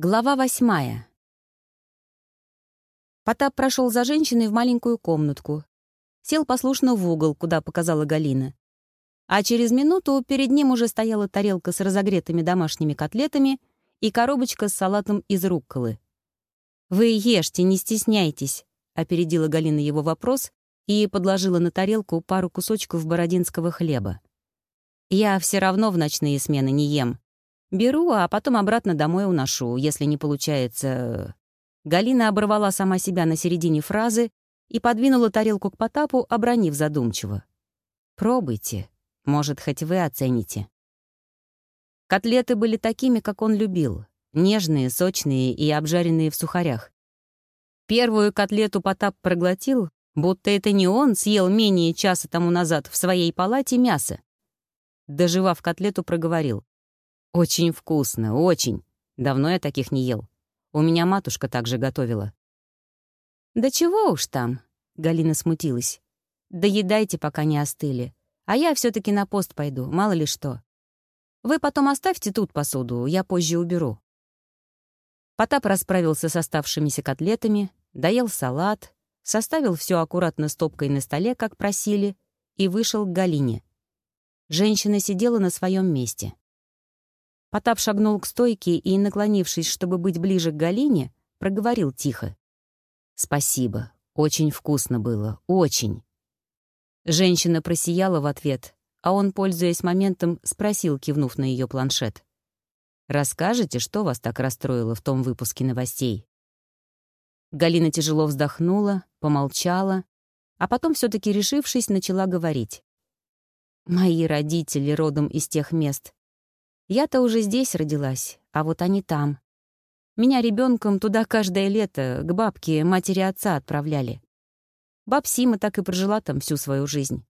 Глава восьмая. Потап прошел за женщиной в маленькую комнатку. Сел послушно в угол, куда показала Галина. А через минуту перед ним уже стояла тарелка с разогретыми домашними котлетами и коробочка с салатом из рукколы. «Вы ешьте, не стесняйтесь», — опередила Галина его вопрос и подложила на тарелку пару кусочков бородинского хлеба. «Я все равно в ночные смены не ем. Беру, а потом обратно домой уношу, если не получается... Галина оборвала сама себя на середине фразы и подвинула тарелку к Потапу, обронив задумчиво. «Пробуйте. Может, хоть вы оцените». Котлеты были такими, как он любил. Нежные, сочные и обжаренные в сухарях. Первую котлету Потап проглотил, будто это не он съел менее часа тому назад в своей палате мясо. Доживав котлету, проговорил. «Очень вкусно, очень. Давно я таких не ел. У меня матушка также готовила». «Да чего уж там?» — Галина смутилась. «Доедайте, пока не остыли. А я все таки на пост пойду, мало ли что. Вы потом оставьте тут посуду, я позже уберу». Потап расправился с оставшимися котлетами, доел салат, составил все аккуратно стопкой на столе, как просили, и вышел к Галине. Женщина сидела на своем месте. Потап шагнул к стойке и, наклонившись, чтобы быть ближе к Галине, проговорил тихо. «Спасибо. Очень вкусно было. Очень». Женщина просияла в ответ, а он, пользуясь моментом, спросил, кивнув на ее планшет. «Расскажете, что вас так расстроило в том выпуске новостей?» Галина тяжело вздохнула, помолчала, а потом, все таки решившись, начала говорить. «Мои родители родом из тех мест. Я-то уже здесь родилась, а вот они там. Меня ребенком туда каждое лето, к бабке, матери отца отправляли. Баб Сима так и прожила там всю свою жизнь.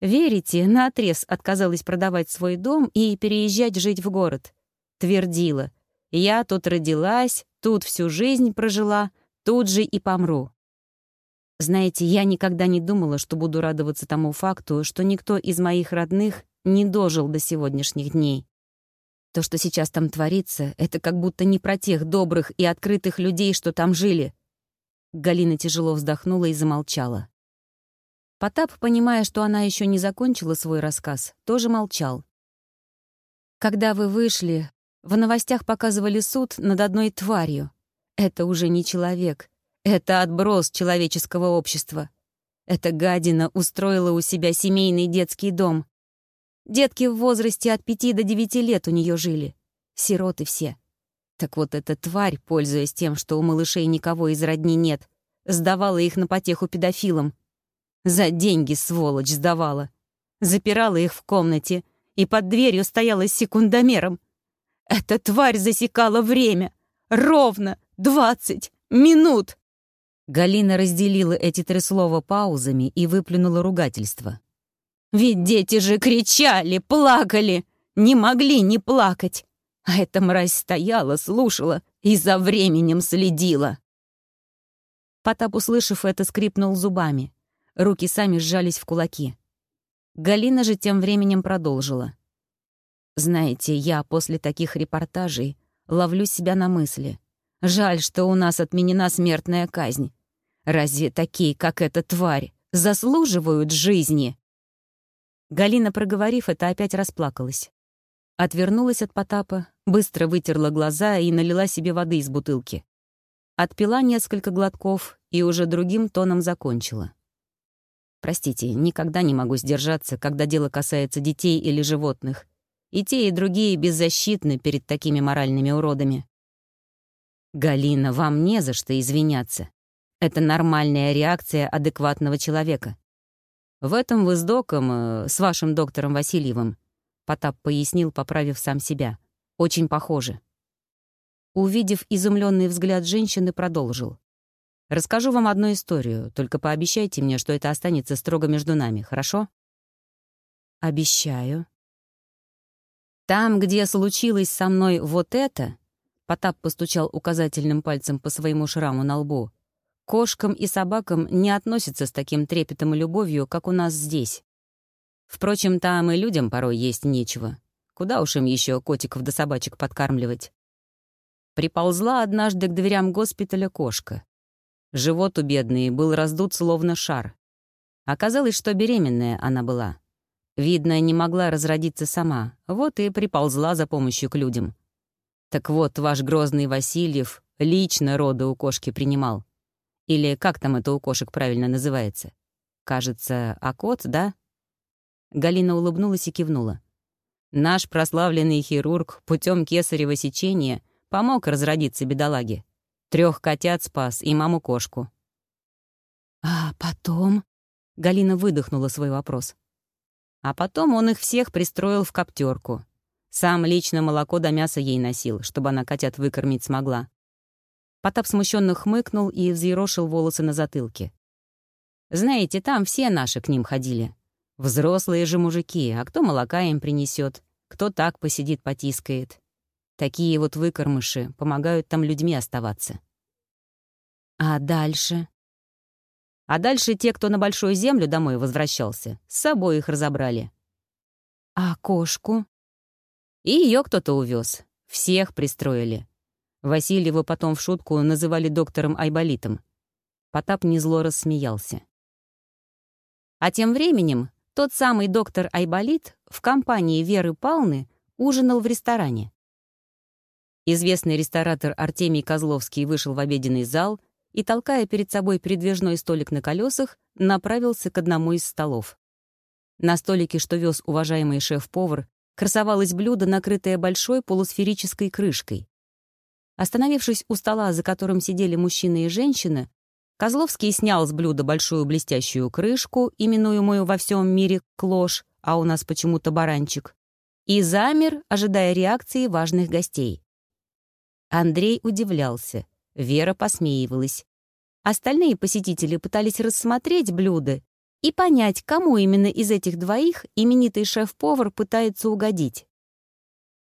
Верите, наотрез отказалась продавать свой дом и переезжать жить в город. Твердила. Я тут родилась, тут всю жизнь прожила, тут же и помру. Знаете, я никогда не думала, что буду радоваться тому факту, что никто из моих родных не дожил до сегодняшних дней. То, что сейчас там творится, это как будто не про тех добрых и открытых людей, что там жили. Галина тяжело вздохнула и замолчала. Потап, понимая, что она еще не закончила свой рассказ, тоже молчал. Когда вы вышли, в новостях показывали суд над одной тварью. Это уже не человек. Это отброс человеческого общества. Эта гадина устроила у себя семейный детский дом. Детки в возрасте от пяти до девяти лет у нее жили. Сироты все. Так вот эта тварь, пользуясь тем, что у малышей никого из родни нет, сдавала их на потеху педофилам. За деньги, сволочь, сдавала. Запирала их в комнате и под дверью стояла с секундомером. Эта тварь засекала время. Ровно двадцать минут. Галина разделила эти три слова паузами и выплюнула ругательство. Ведь дети же кричали, плакали, не могли не плакать. А эта мразь стояла, слушала и за временем следила. Потап, услышав это, скрипнул зубами. Руки сами сжались в кулаки. Галина же тем временем продолжила. «Знаете, я после таких репортажей ловлю себя на мысли. Жаль, что у нас отменена смертная казнь. Разве такие, как эта тварь, заслуживают жизни?» Галина, проговорив это, опять расплакалась. Отвернулась от Потапа, быстро вытерла глаза и налила себе воды из бутылки. Отпила несколько глотков и уже другим тоном закончила. Простите, никогда не могу сдержаться, когда дело касается детей или животных. И те, и другие беззащитны перед такими моральными уродами. Галина, вам не за что извиняться. Это нормальная реакция адекватного человека. В этом вы с доком, э, с вашим доктором Васильевым, Потап пояснил, поправив сам себя. Очень похоже. Увидев изумленный взгляд женщины, продолжил. «Расскажу вам одну историю, только пообещайте мне, что это останется строго между нами, хорошо?» «Обещаю». «Там, где случилось со мной вот это...» Потап постучал указательным пальцем по своему шраму на лбу кошкам и собакам не относятся с таким трепетом и любовью, как у нас здесь. Впрочем, там и людям порой есть нечего. Куда уж им еще котиков да собачек подкармливать? Приползла однажды к дверям госпиталя кошка. Живот у бедной был раздут словно шар. Оказалось, что беременная она была. Видно, не могла разродиться сама, вот и приползла за помощью к людям. Так вот, ваш грозный Васильев лично роды у кошки принимал. Или как там это у кошек правильно называется? Кажется, акот, да? Галина улыбнулась и кивнула. Наш прославленный хирург путем кесарево сечения помог разродиться бедолаге. Трех котят спас и маму-кошку. «А потом?» — Галина выдохнула свой вопрос. А потом он их всех пристроил в коптерку. Сам лично молоко до мяса ей носил, чтобы она котят выкормить смогла. Потап смущенно хмыкнул и взъерошил волосы на затылке. Знаете, там все наши к ним ходили. Взрослые же мужики, а кто молока им принесет, кто так посидит, потискает. Такие вот выкормыши помогают там людьми оставаться. А дальше? А дальше те, кто на Большую Землю домой возвращался, с собой их разобрали. А кошку? И ее кто-то увез. Всех пристроили. Васильева потом в шутку называли доктором Айболитом. Потап незло рассмеялся. А тем временем тот самый доктор Айболит в компании Веры Палны ужинал в ресторане. Известный ресторатор Артемий Козловский вышел в обеденный зал и, толкая перед собой передвижной столик на колесах, направился к одному из столов. На столике, что вез уважаемый шеф-повар, красовалось блюдо, накрытое большой полусферической крышкой. Остановившись у стола, за которым сидели мужчина и женщина, Козловский снял с блюда большую блестящую крышку, именуемую во всем мире клош, а у нас почему-то баранчик, и замер, ожидая реакции важных гостей. Андрей удивлялся, Вера посмеивалась. Остальные посетители пытались рассмотреть блюдо и понять, кому именно из этих двоих именитый шеф-повар пытается угодить.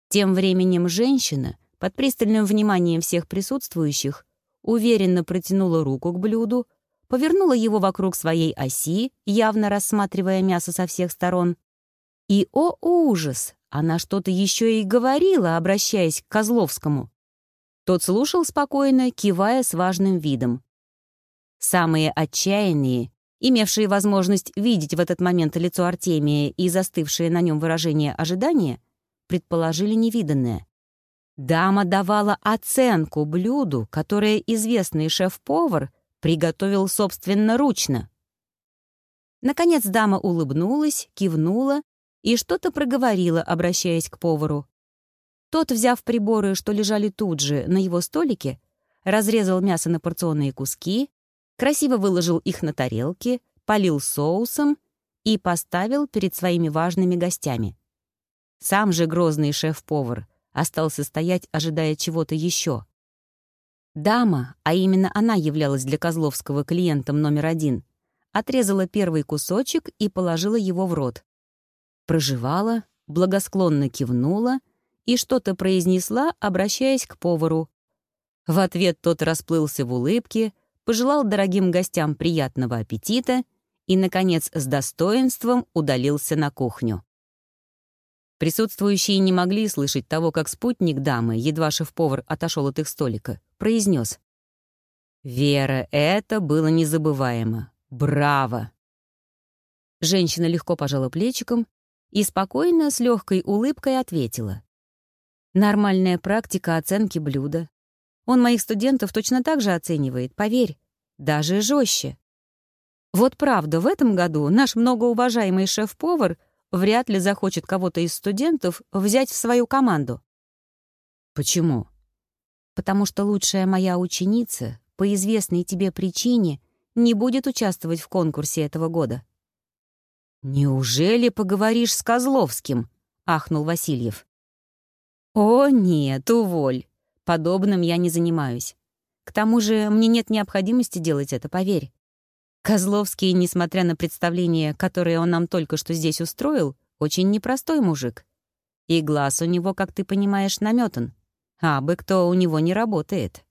Тем временем женщина — под пристальным вниманием всех присутствующих, уверенно протянула руку к блюду, повернула его вокруг своей оси, явно рассматривая мясо со всех сторон. И, о ужас, она что-то еще и говорила, обращаясь к Козловскому. Тот слушал спокойно, кивая с важным видом. Самые отчаянные, имевшие возможность видеть в этот момент лицо Артемия и застывшее на нем выражение ожидания, предположили невиданное. Дама давала оценку блюду, которое известный шеф-повар приготовил собственноручно. Наконец дама улыбнулась, кивнула и что-то проговорила, обращаясь к повару. Тот, взяв приборы, что лежали тут же, на его столике, разрезал мясо на порционные куски, красиво выложил их на тарелки, полил соусом и поставил перед своими важными гостями. Сам же грозный шеф-повар — остался стоять, ожидая чего-то еще. Дама, а именно она являлась для Козловского клиентом номер один, отрезала первый кусочек и положила его в рот. Проживала, благосклонно кивнула и что-то произнесла, обращаясь к повару. В ответ тот расплылся в улыбке, пожелал дорогим гостям приятного аппетита и, наконец, с достоинством удалился на кухню. Присутствующие не могли слышать того, как спутник дамы, едва шеф-повар отошел от их столика, произнес: «Вера, это было незабываемо. Браво!» Женщина легко пожала плечиком и спокойно, с легкой улыбкой ответила. «Нормальная практика оценки блюда. Он моих студентов точно так же оценивает, поверь, даже жестче. Вот правда, в этом году наш многоуважаемый шеф-повар — вряд ли захочет кого-то из студентов взять в свою команду. Почему? Потому что лучшая моя ученица по известной тебе причине не будет участвовать в конкурсе этого года. «Неужели поговоришь с Козловским?» — ахнул Васильев. «О, нет, уволь. Подобным я не занимаюсь. К тому же мне нет необходимости делать это, поверь. Козловский, несмотря на представление, которое он нам только что здесь устроил, очень непростой мужик. И глаз у него, как ты понимаешь, наметан. А бы кто у него не работает.